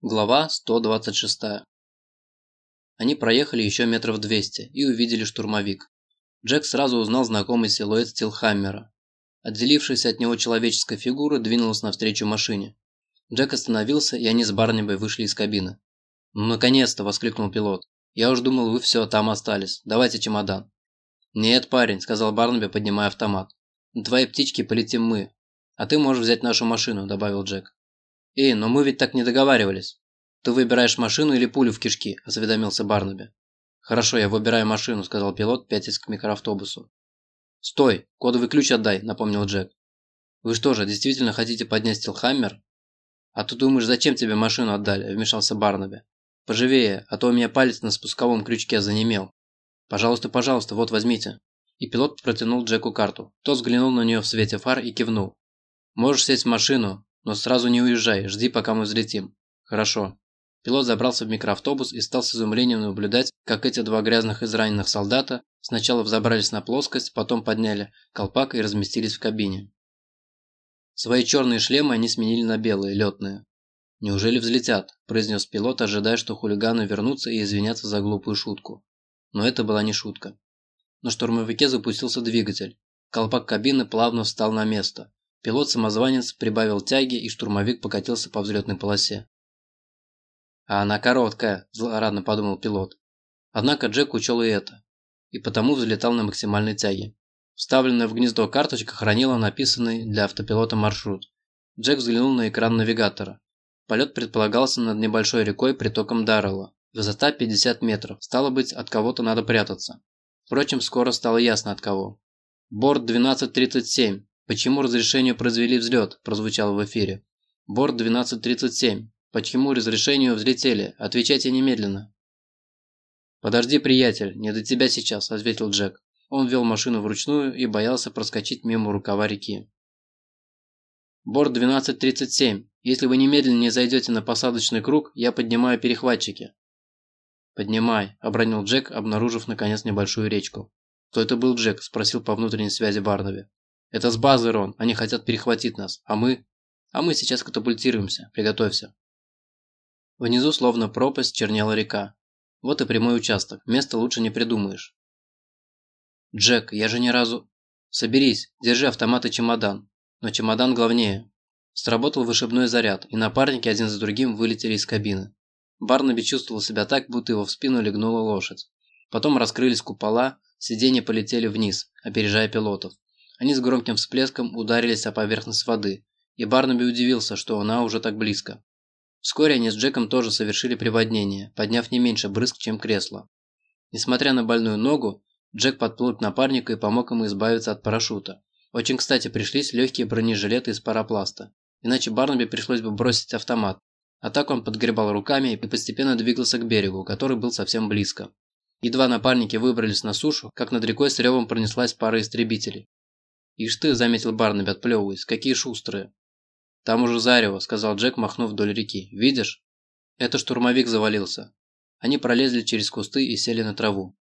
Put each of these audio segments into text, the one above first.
Глава 126. Они проехали еще метров 200 и увидели штурмовик. Джек сразу узнал знакомый силуэт Стилхаммера. Отделившаяся от него человеческая фигура двинулась навстречу машине. Джек остановился, и они с Барнибой вышли из кабины. «Ну, наконец-то!» – воскликнул пилот. «Я уж думал, вы все, там остались. Давайте чемодан». «Нет, парень», – сказал Барнаби, поднимая автомат. «На твоей птичке полетим мы. А ты можешь взять нашу машину», – добавил Джек. «Эй, но мы ведь так не договаривались. Ты выбираешь машину или пулю в кишки?» – осведомился Барнаби. «Хорошо, я выбираю машину», – сказал пилот, пятясь к микроавтобусу. «Стой! Кодовый ключ отдай», – напомнил Джек. «Вы что же, действительно хотите поднять стилхаммер?» «А ты думаешь, зачем тебе машину отдали?» – вмешался Барнаби. «Поживее, а то у меня палец на спусковом крючке занемел». «Пожалуйста, пожалуйста, вот возьмите». И пилот протянул Джеку карту. Тот взглянул на нее в свете фар и кивнул. «Можешь сесть в машину, но сразу не уезжай, жди, пока мы взлетим. Хорошо. Пилот забрался в микроавтобус и стал с изумлением наблюдать, как эти два грязных израненных солдата сначала взобрались на плоскость, потом подняли колпак и разместились в кабине. Свои черные шлемы они сменили на белые, летные. «Неужели взлетят?» – произнес пилот, ожидая, что хулиганы вернутся и извинятся за глупую шутку. Но это была не шутка. На штурмовике запустился двигатель. Колпак кабины плавно встал на место. Пилот-самозванец прибавил тяги, и штурмовик покатился по взлетной полосе. «А она короткая», – злорадно подумал пилот. Однако Джек учел и это, и потому взлетал на максимальной тяге. Вставленная в гнездо карточка хранила написанный для автопилота маршрут. Джек взглянул на экран навигатора. Полет предполагался над небольшой рекой притоком Даррелла. Высота 50 метров, стало быть, от кого-то надо прятаться. Впрочем, скоро стало ясно от кого. Борт 1237, «Почему разрешению произвели взлет?» – прозвучало в эфире. «Борт 1237. Почему разрешению взлетели? Отвечайте немедленно». «Подожди, приятель, не до тебя сейчас», – ответил Джек. Он вел машину вручную и боялся проскочить мимо рукава реки. «Борт 1237. Если вы немедленно не зайдете на посадочный круг, я поднимаю перехватчики». «Поднимай», – обронил Джек, обнаружив наконец небольшую речку. «Кто это был Джек?» – спросил по внутренней связи Барнаби. Это с базы, Рон. Они хотят перехватить нас. А мы? А мы сейчас катапультируемся. Приготовься. Внизу, словно пропасть, чернела река. Вот и прямой участок. Место лучше не придумаешь. Джек, я же ни разу... Соберись, держи автомат и чемодан. Но чемодан главнее. Сработал вышибной заряд, и напарники один за другим вылетели из кабины. Барнаби чувствовал себя так, будто его в спину легнула лошадь. Потом раскрылись купола, сиденья полетели вниз, опережая пилотов. Они с громким всплеском ударились о поверхность воды, и Барнаби удивился, что она уже так близко. Вскоре они с Джеком тоже совершили приводнение, подняв не меньше брызг, чем кресло. Несмотря на больную ногу, Джек подплыл к напарнику и помог ему избавиться от парашюта. Очень кстати пришлись легкие бронежилеты из парапласта, иначе Барнаби пришлось бы бросить автомат. А так он подгребал руками и постепенно двигался к берегу, который был совсем близко. Едва напарники выбрались на сушу, как над рекой с ревом пронеслась пара истребителей. «Ишь ты», – заметил Барнаби, отплевываясь, – «какие шустрые». «Там уже зарево», – сказал Джек, махнув вдоль реки. «Видишь?» Это штурмовик завалился. Они пролезли через кусты и сели на траву.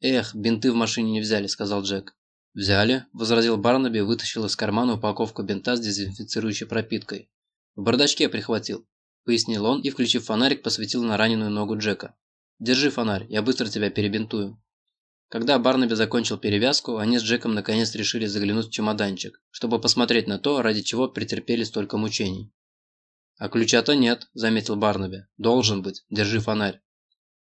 «Эх, бинты в машине не взяли», – сказал Джек. «Взяли», – возразил Барнаби вытащил из кармана упаковку бинта с дезинфицирующей пропиткой. «В бардачке прихватил», – пояснил он и, включив фонарик, посветил на раненую ногу Джека. «Держи фонарь, я быстро тебя перебинтую». Когда Барнаби закончил перевязку, они с Джеком наконец решили заглянуть в чемоданчик, чтобы посмотреть на то, ради чего претерпели столько мучений. «А ключа-то нет», – заметил Барнаби. «Должен быть. Держи фонарь».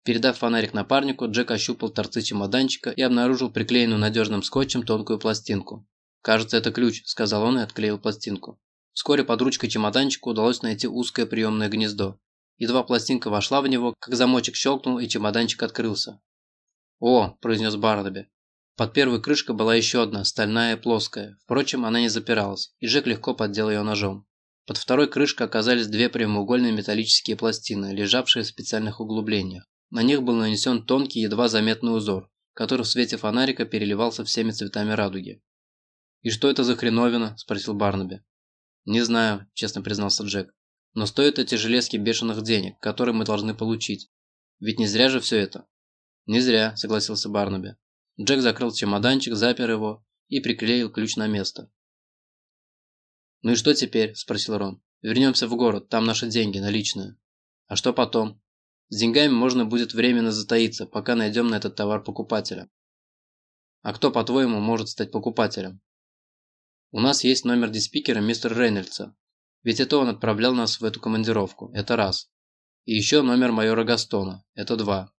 Передав фонарик напарнику, Джек ощупал торцы чемоданчика и обнаружил приклеенную надежным скотчем тонкую пластинку. «Кажется, это ключ», – сказал он и отклеил пластинку. Вскоре под ручкой чемоданчика удалось найти узкое приемное гнездо. Едва пластинка вошла в него, как замочек щелкнул и чемоданчик открылся. «О!» – произнес Барнаби. Под первой крышкой была еще одна, стальная плоская. Впрочем, она не запиралась, и Джек легко поддел ее ножом. Под второй крышкой оказались две прямоугольные металлические пластины, лежавшие в специальных углублениях. На них был нанесен тонкий, едва заметный узор, который в свете фонарика переливался всеми цветами радуги. «И что это за хреновина?» – спросил Барнаби. «Не знаю», – честно признался Джек. «Но стоят эти железки бешеных денег, которые мы должны получить. Ведь не зря же все это». «Не зря», – согласился Барнаби. Джек закрыл чемоданчик, запер его и приклеил ключ на место. «Ну и что теперь?» – спросил Рон. «Вернемся в город, там наши деньги, наличные». «А что потом?» «С деньгами можно будет временно затаиться, пока найдем на этот товар покупателя». «А кто, по-твоему, может стать покупателем?» «У нас есть номер диспикера мистера Рейнольдса. Ведь это он отправлял нас в эту командировку. Это раз. И еще номер майора Гастона. Это два.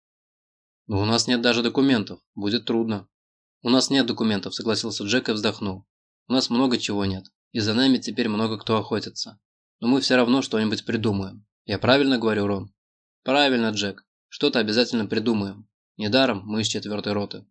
Но у нас нет даже документов. Будет трудно. У нас нет документов, согласился Джек и вздохнул. У нас много чего нет. И за нами теперь много кто охотится. Но мы все равно что-нибудь придумаем. Я правильно говорю, Рон? Правильно, Джек. Что-то обязательно придумаем. Недаром мы из четвертой роты.